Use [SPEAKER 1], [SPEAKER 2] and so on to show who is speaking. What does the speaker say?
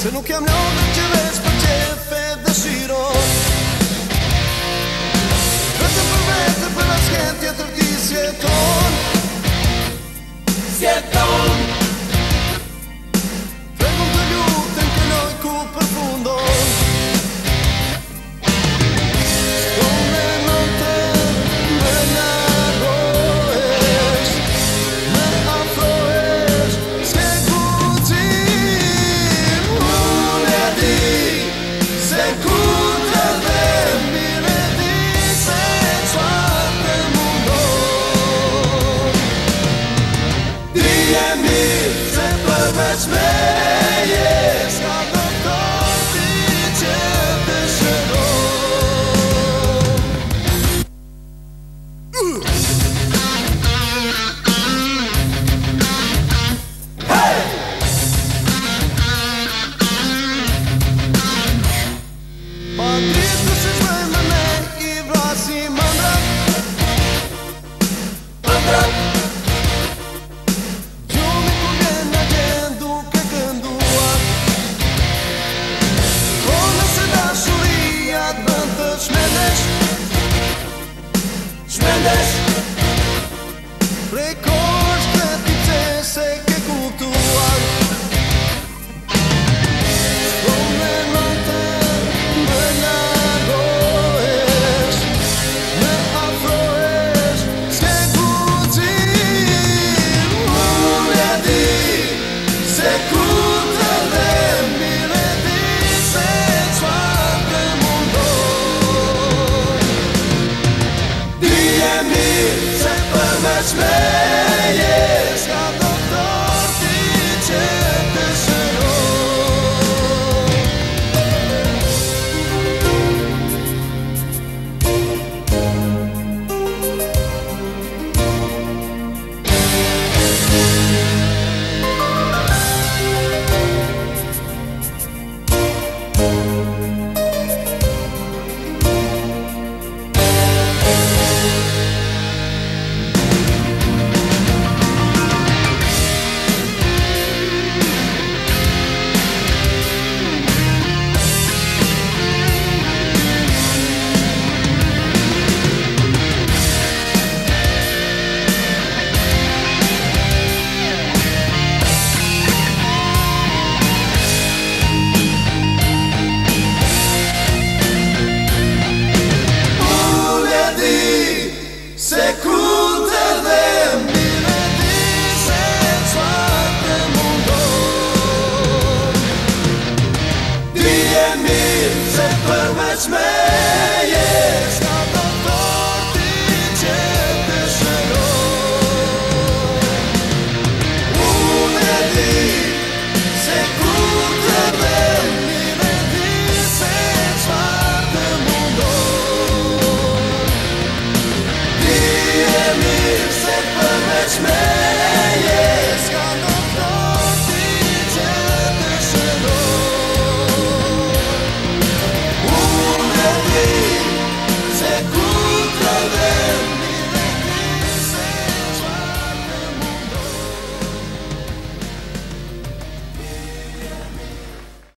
[SPEAKER 1] Se nu chiam nome ce vezi pe ce fede shiro Vete për vete për asken tjetër ti si e much better. understand touch me. judgment.